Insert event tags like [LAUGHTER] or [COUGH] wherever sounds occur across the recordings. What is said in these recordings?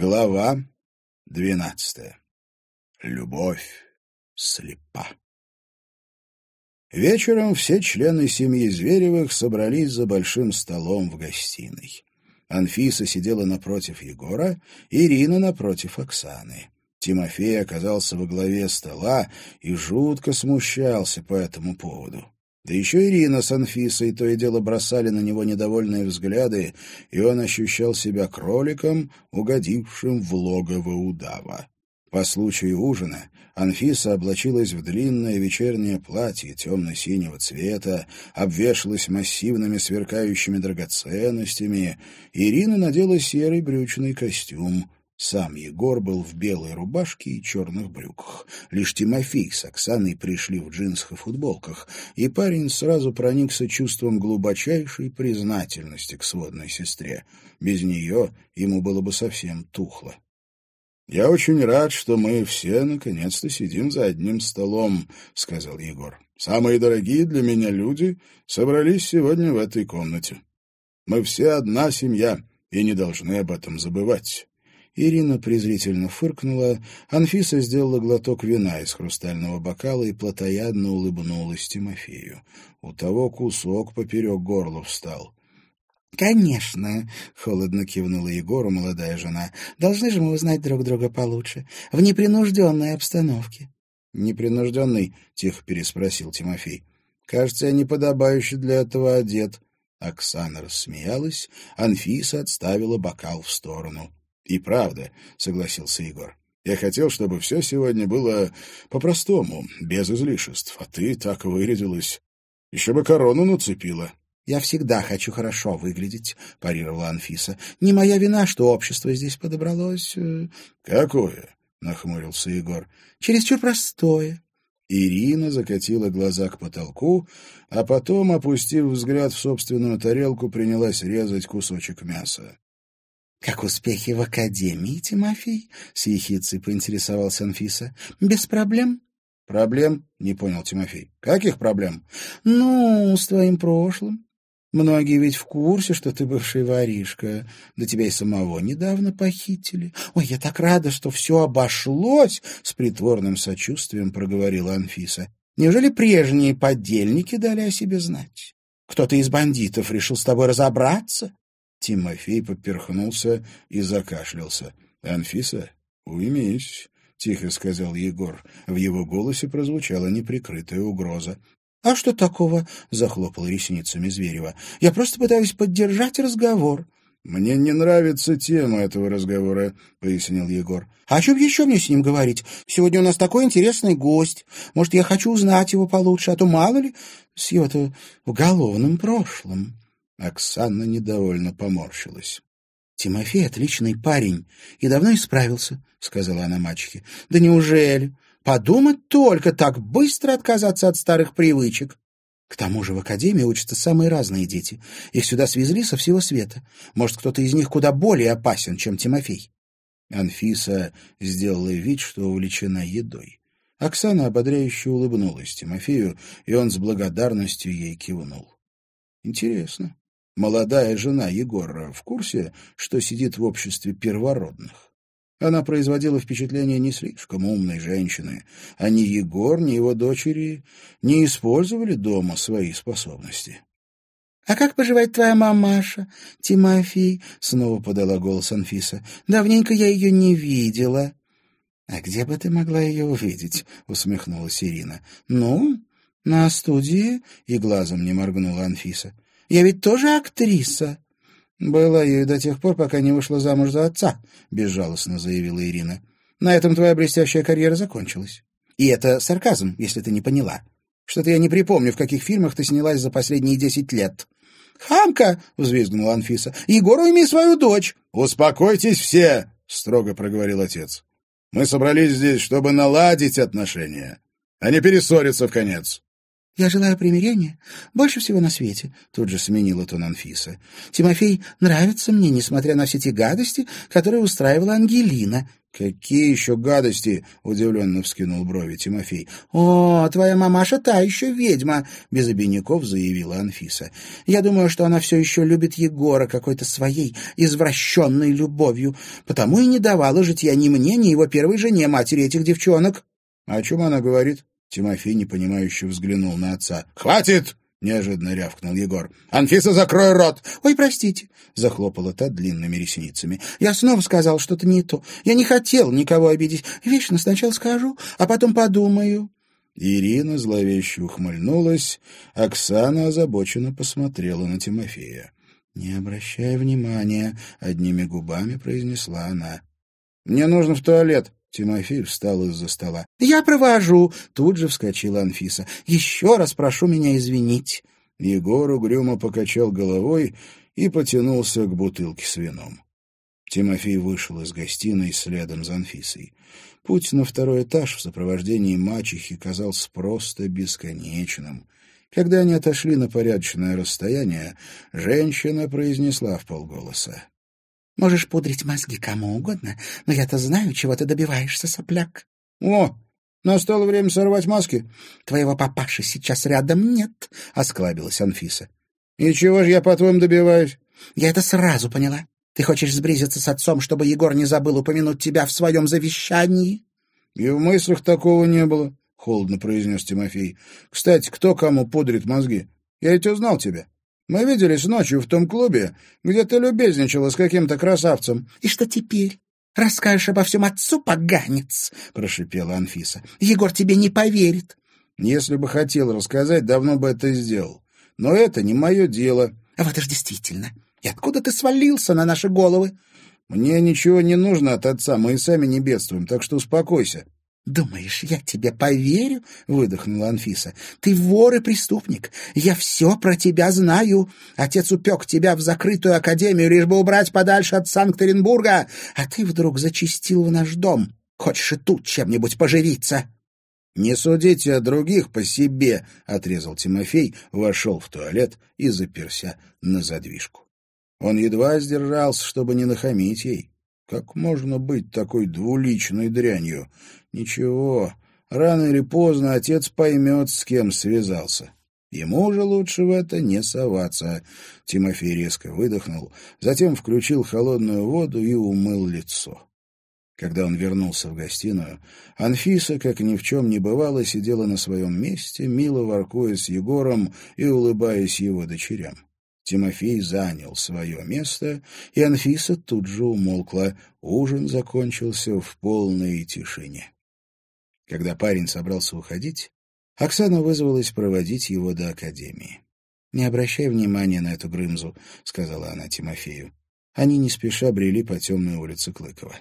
Глава двенадцатая. Любовь слепа. Вечером все члены семьи Зверевых собрались за большим столом в гостиной. Анфиса сидела напротив Егора, Ирина напротив Оксаны. Тимофей оказался во главе стола и жутко смущался по этому поводу. Да еще Ирина с Анфисой то и дело бросали на него недовольные взгляды, и он ощущал себя кроликом, угодившим в логово удава. По случаю ужина Анфиса облачилась в длинное вечернее платье темно-синего цвета, обвешалась массивными сверкающими драгоценностями. Ирина надела серый брючный костюм. Сам Егор был в белой рубашке и черных брюках. Лишь Тимофей с Оксаной пришли в джинсах и футболках, и парень сразу проникся чувством глубочайшей признательности к сводной сестре. Без нее ему было бы совсем тухло. «Я очень рад, что мы все наконец-то сидим за одним столом», — сказал Егор. «Самые дорогие для меня люди собрались сегодня в этой комнате. Мы все одна семья и не должны об этом забывать». Ирина презрительно фыркнула, Анфиса сделала глоток вина из хрустального бокала и плотоядно улыбнулась Тимофею. У того кусок поперек горла встал. «Конечно», — холодно кивнула Егору молодая жена. «Должны же мы узнать друг друга получше, в непринужденной обстановке». «Непринужденный?» — тихо переспросил Тимофей. «Кажется, я неподобающе для этого одет». Оксана рассмеялась, Анфиса отставила бокал в сторону. «И правда», — согласился Егор. «Я хотел, чтобы все сегодня было по-простому, без излишеств, а ты так вырядилась. Еще бы корону нацепила». «Я всегда хочу хорошо выглядеть», — парировала Анфиса. «Не моя вина, что общество здесь подобралось». Э». «Какое?» — нахмурился Егор. «Чересчур простое». Ирина закатила глаза к потолку, а потом, опустив взгляд в собственную тарелку, принялась резать кусочек мяса. «Как успехи в академии, Тимофей?» — с ехицей поинтересовался Анфиса. «Без проблем?» «Проблем?» — не понял Тимофей. «Каких проблем?» «Ну, с твоим прошлым. Многие ведь в курсе, что ты бывший воришка. Да тебя и самого недавно похитили. Ой, я так рада, что все обошлось!» — с притворным сочувствием проговорила Анфиса. «Неужели прежние подельники дали о себе знать? Кто-то из бандитов решил с тобой разобраться?» Тимофей поперхнулся и закашлялся. — Анфиса, уймись, — тихо сказал Егор. В его голосе прозвучала неприкрытая угроза. — А что такого? — захлопал ресницами Зверева. — Я просто пытаюсь поддержать разговор. — Мне не нравится тема этого разговора, — пояснил Егор. — А о чем еще мне с ним говорить? Сегодня у нас такой интересный гость. Может, я хочу узнать его получше, а то мало ли с его-то уголовным прошлым. Оксана недовольно поморщилась. — Тимофей отличный парень и давно исправился, — сказала она мачехе. — Да неужели? Подумать только, так быстро отказаться от старых привычек. К тому же в академии учатся самые разные дети. Их сюда свезли со всего света. Может, кто-то из них куда более опасен, чем Тимофей. Анфиса сделала вид, что увлечена едой. Оксана ободряюще улыбнулась Тимофею, и он с благодарностью ей кивнул. Интересно, Молодая жена Егора в курсе, что сидит в обществе первородных. Она производила впечатление не слишком умной женщины, а ни Егор, ни его дочери не использовали дома свои способности. — А как поживает твоя мамаша, Тимофей? — снова подала голос Анфиса. — Давненько я ее не видела. — А где бы ты могла ее увидеть? — усмехнулась Ирина. — Ну, на студии, — и глазом не моргнула Анфиса. Я ведь тоже актриса». «Была ею до тех пор, пока не вышла замуж за отца», — безжалостно заявила Ирина. «На этом твоя блестящая карьера закончилась. И это сарказм, если ты не поняла. Что-то я не припомню, в каких фильмах ты снялась за последние десять лет». «Хамка!» — взвизгнула Анфиса. «Егор, уйми свою дочь!» «Успокойтесь все!» — строго проговорил отец. «Мы собрались здесь, чтобы наладить отношения, а не перессориться в конец». Я желаю примирения больше всего на свете, — тут же сменила тон Анфиса. Тимофей нравится мне, несмотря на все те гадости, которые устраивала Ангелина. «Какие еще гадости?» — удивленно вскинул брови Тимофей. «О, твоя мамаша та еще ведьма!» — без обиняков заявила Анфиса. «Я думаю, что она все еще любит Егора какой-то своей извращенной любовью, потому и не давала житья ни мне, ни его первой жене, матери этих девчонок». «О чем она говорит?» Тимофей непонимающе взглянул на отца. «Хватит!» — неожиданно рявкнул Егор. «Анфиса, закрой рот!» «Ой, простите!» — захлопала та длинными ресницами. «Я снова сказал что-то не то. Я не хотел никого обидеть. Вечно сначала скажу, а потом подумаю». Ирина зловеще ухмыльнулась. Оксана озабоченно посмотрела на Тимофея. «Не обращай внимания», — одними губами произнесла она. «Мне нужно в туалет», Тимофей встал из-за стола. «Я провожу!» — тут же вскочила Анфиса. «Еще раз прошу меня извинить!» Егор угрюмо покачал головой и потянулся к бутылке с вином. Тимофей вышел из гостиной следом за Анфисой. Путь на второй этаж в сопровождении мачехи казался просто бесконечным. Когда они отошли на порядочное расстояние, женщина произнесла в полголоса. Можешь пудрить мозги кому угодно, но я-то знаю, чего ты добиваешься, сопляк. — О, настало время сорвать маски. — Твоего папаши сейчас рядом нет, — осклабилась Анфиса. — И чего же я, по-твоему, добиваюсь? — Я это сразу поняла. Ты хочешь сблизиться с отцом, чтобы Егор не забыл упомянуть тебя в своем завещании? — И в мыслях такого не было, — холодно произнес Тимофей. — Кстати, кто кому пудрит мозги? Я ведь узнал тебя. Мы виделись ночью в том клубе, где ты любезничала с каким-то красавцем. — И что теперь? Расскажешь обо всем отцу, поганец? — прошипела Анфиса. — Егор тебе не поверит. — Если бы хотел рассказать, давно бы это сделал. Но это не мое дело. — А вот это действительно. И откуда ты свалился на наши головы? — Мне ничего не нужно от отца, мы и сами не бедствуем, так что успокойся. — «Думаешь, я тебе поверю?» — выдохнула Анфиса. «Ты вор и преступник. Я все про тебя знаю. Отец упек тебя в закрытую академию, лишь бы убрать подальше от Санкт-Петербурга, а ты вдруг зачистил в наш дом. Хочешь и тут чем-нибудь поживиться?» «Не судите о других по себе», — отрезал Тимофей, вошел в туалет и заперся на задвижку. Он едва сдержался, чтобы не нахамить ей. Как можно быть такой двуличной дрянью? Ничего, рано или поздно отец поймет, с кем связался. Ему же лучше в это не соваться. Тимофей резко выдохнул, затем включил холодную воду и умыл лицо. Когда он вернулся в гостиную, Анфиса, как ни в чем не бывало, сидела на своем месте, мило воркуя с Егором и улыбаясь его дочерям. Тимофей занял свое место, и Анфиса тут же умолкла. Ужин закончился в полной тишине. Когда парень собрался уходить, Оксана вызвалась проводить его до академии. «Не обращай внимания на эту Грымзу», — сказала она Тимофею. Они не спеша брели по темной улице Клыкова.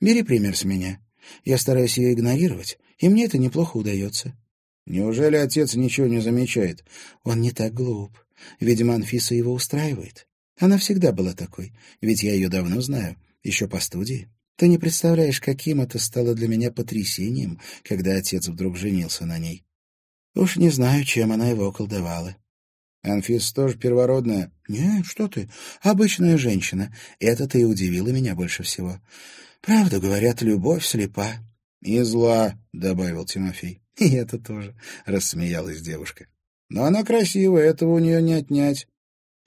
«Бери пример с меня. Я стараюсь ее игнорировать, и мне это неплохо удается». «Неужели отец ничего не замечает?» «Он не так глуп. Видимо, Анфиса его устраивает. Она всегда была такой, ведь я ее давно знаю, еще по студии. Ты не представляешь, каким это стало для меня потрясением, когда отец вдруг женился на ней. Уж не знаю, чем она его околдовала. Анфиса тоже первородная? Нет, что ты, обычная женщина. Это-то и удивило меня больше всего. Правда, говорят, любовь слепа. И зла, — добавил Тимофей. [LAUGHS] И это тоже, — рассмеялась девушка. Но она красивая, этого у нее не отнять.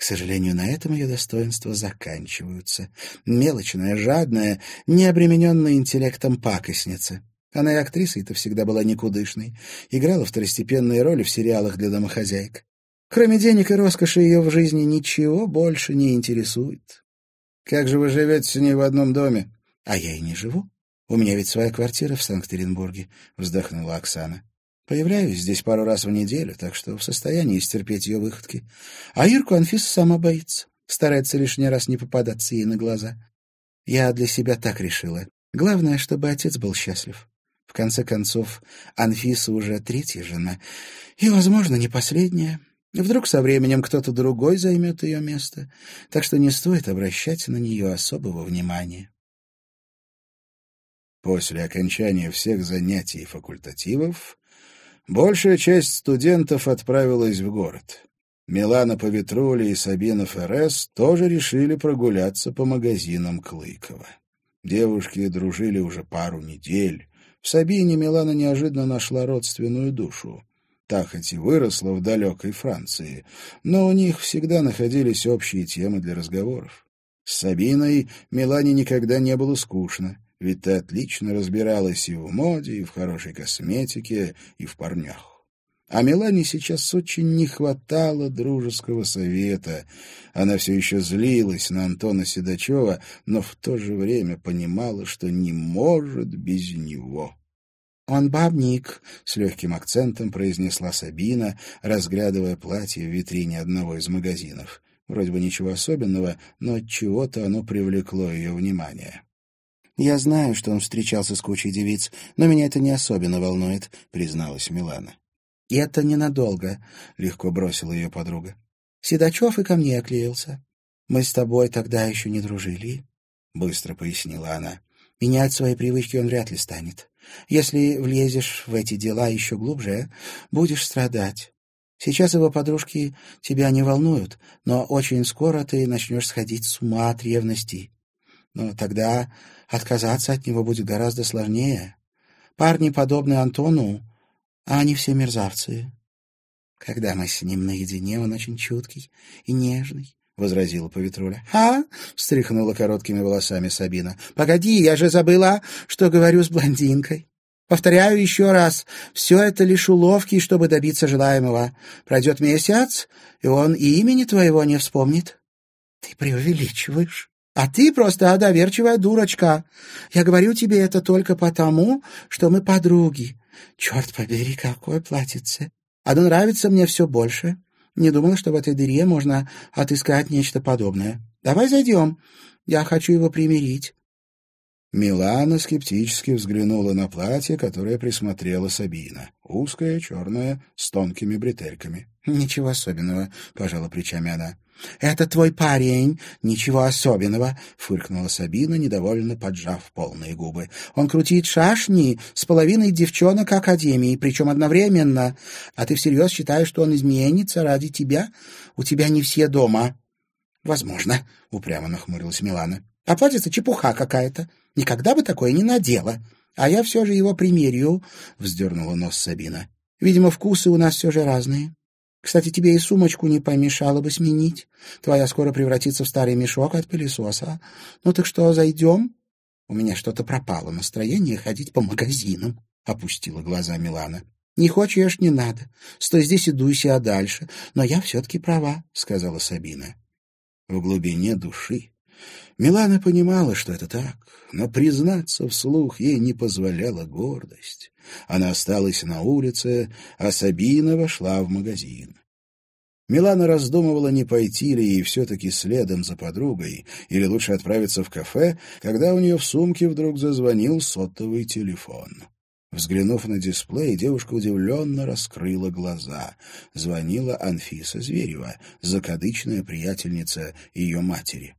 К сожалению, на этом ее достоинства заканчиваются. Мелочная, жадная, необремененная интеллектом пакостница. Она и актрисой-то всегда была никудышной. Играла второстепенные роли в сериалах для домохозяек. Кроме денег и роскоши ее в жизни ничего больше не интересует. «Как же вы живете с ней в одном доме?» «А я и не живу. У меня ведь своя квартира в Санкт-Петербурге», — вздохнула Оксана. Появляюсь здесь пару раз в неделю, так что в состоянии стерпеть ее выходки. А Ирку Анфиса сама боится, старается лишний раз не попадаться ей на глаза. Я для себя так решила. Главное, чтобы отец был счастлив. В конце концов, Анфиса уже третья жена, и, возможно, не последняя. Вдруг со временем кто-то другой займет ее место, так что не стоит обращать на нее особого внимания. После окончания всех занятий и факультативов Большая часть студентов отправилась в город. Милана Поветрули и Сабина Феррес тоже решили прогуляться по магазинам Клыкова. Девушки дружили уже пару недель. В Сабине Милана неожиданно нашла родственную душу. Та хоть и выросла в далекой Франции, но у них всегда находились общие темы для разговоров. С Сабиной Милане никогда не было скучно, ведь ты отлично разбиралась и в моде, и в хорошей косметике, и в парнях. А Милане сейчас очень не хватало дружеского совета. Она все еще злилась на Антона Седачева, но в то же время понимала, что не может без него. «Он бабник», — с легким акцентом произнесла Сабина, разглядывая платье в витрине одного из магазинов. Вроде бы ничего особенного, но от чего-то оно привлекло ее внимание. «Я знаю, что он встречался с кучей девиц, но меня это не особенно волнует», — призналась Милана. «И это ненадолго», — легко бросила ее подруга. «Седачев и ко мне оклеился. Мы с тобой тогда еще не дружили», — быстро пояснила она. «Менять свои привычки он вряд ли станет. Если влезешь в эти дела еще глубже, будешь страдать. Сейчас его подружки тебя не волнуют, но очень скоро ты начнешь сходить с ума от ревности. Но тогда отказаться от него будет гораздо сложнее. Парни, подобные Антону, а они все мерзавцы. Когда мы с ним наедине, он очень чуткий и нежный, — возразила Поветруля. — А? — встряхнула короткими волосами Сабина. — Погоди, я же забыла, что говорю с блондинкой. Повторяю еще раз, все это лишь уловки, чтобы добиться желаемого. Пройдет месяц, и он и имени твоего не вспомнит. Ты преувеличиваешь. А ты просто доверчивая дурочка. Я говорю тебе это только потому, что мы подруги. Черт побери, какое платьице! Оно нравится мне все больше. Не думала, что в этой дыре можно отыскать нечто подобное. Давай зайдем. Я хочу его примирить. Милана скептически взглянула на платье, которое присмотрела Сабина. Узкое, черное, с тонкими бретельками. — Ничего особенного, — пожала плечами она. «Это твой парень. Ничего особенного», — фыркнула Сабина, недовольно поджав полные губы. «Он крутит шашни с половиной девчонок Академии, причем одновременно. А ты всерьез считаешь, что он изменится ради тебя? У тебя не все дома». «Возможно», — упрямо нахмурилась Милана. «Оплатится чепуха какая-то. Никогда бы такое не надела. А я все же его примерю», — вздернула нос Сабина. «Видимо, вкусы у нас все же разные». Кстати, тебе и сумочку не помешало бы сменить. Твоя скоро превратится в старый мешок от пылесоса. Ну так что, зайдем? У меня что-то пропало настроение ходить по магазинам, — опустила глаза Милана. Не хочешь, не надо. Стой здесь и дуйся, а дальше. Но я все-таки права, — сказала Сабина. В глубине души Милана понимала, что это так, но признаться вслух ей не позволяла гордость. Она осталась на улице, а Сабина вошла в магазин. Милана раздумывала, не пойти ли ей все-таки следом за подругой, или лучше отправиться в кафе, когда у нее в сумке вдруг зазвонил сотовый телефон. Взглянув на дисплей, девушка удивленно раскрыла глаза. Звонила Анфиса Зверева, закадычная приятельница ее матери.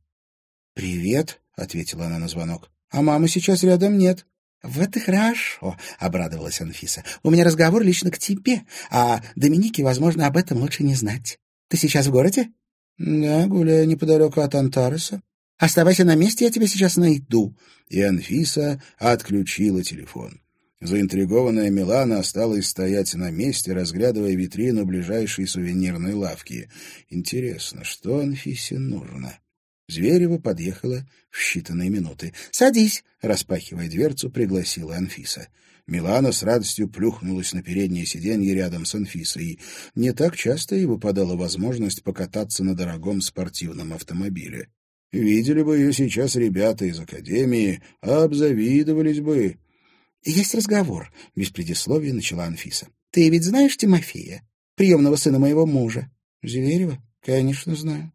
«Привет», — ответила она на звонок. «А мамы сейчас рядом нет». «Вот и хорошо», — обрадовалась Анфиса. «У меня разговор лично к тебе, а Доминике, возможно, об этом лучше не знать. Ты сейчас в городе?» «Да, гуляю неподалеку от Антареса». «Оставайся на месте, я тебя сейчас найду». И Анфиса отключила телефон. Заинтригованная Милана осталась стоять на месте, разглядывая витрину ближайшей сувенирной лавки. Интересно, что Анфисе нужно? Зверева подъехала в считанные минуты. «Садись!» — распахивая дверцу, пригласила Анфиса. Милана с радостью плюхнулась на переднее сиденье рядом с Анфисой. Не так часто ей выпадала возможность покататься на дорогом спортивном автомобиле. Видели бы ее сейчас ребята из академии, обзавидовались бы. — Есть разговор, — без предисловия начала Анфиса. — Ты ведь знаешь Тимофея, приемного сына моего мужа? — Зверева? Конечно, знаю.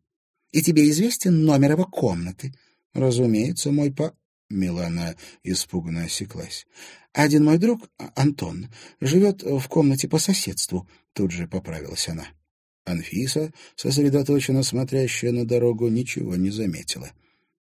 И тебе известен номер его комнаты? — Разумеется, мой по... Милана испуганно осеклась. «Один мой друг, а, Антон, живет в комнате по соседству», — тут же поправилась она. Анфиса, сосредоточенно смотрящая на дорогу, ничего не заметила.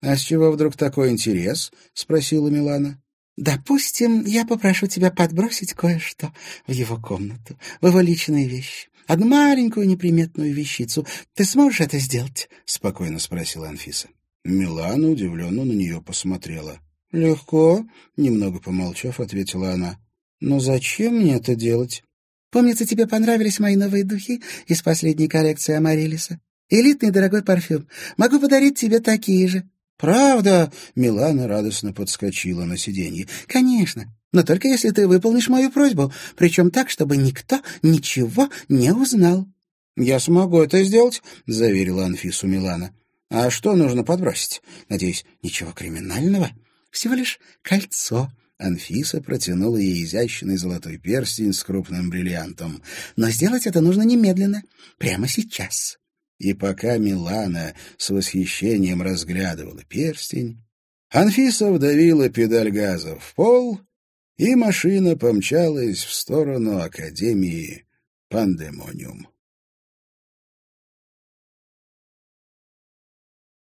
«А с чего вдруг такой интерес?» — спросила Милана. Допустим, я попрошу тебя подбросить кое-что в его комнату, в его личные вещи. Одну маленькую неприметную вещицу. Ты сможешь это сделать? — спокойно спросила Анфиса. Милана удивленно на нее посмотрела. — Легко, — немного помолчав, ответила она. — Но зачем мне это делать? Помнится, тебе понравились мои новые духи из последней коллекции Амарилиса? Элитный дорогой парфюм. Могу подарить тебе такие же. «Правда?» — Милана радостно подскочила на сиденье. «Конечно, но только если ты выполнишь мою просьбу, причем так, чтобы никто ничего не узнал». «Я смогу это сделать», — заверила Анфису Милана. «А что нужно подбросить? Надеюсь, ничего криминального?» «Всего лишь кольцо». Анфиса протянула ей изящный золотой перстень с крупным бриллиантом. «Но сделать это нужно немедленно, прямо сейчас». И пока Милана с восхищением разглядывала перстень, Анфиса вдавила педаль газа в пол, и машина помчалась в сторону Академии Пандемониум.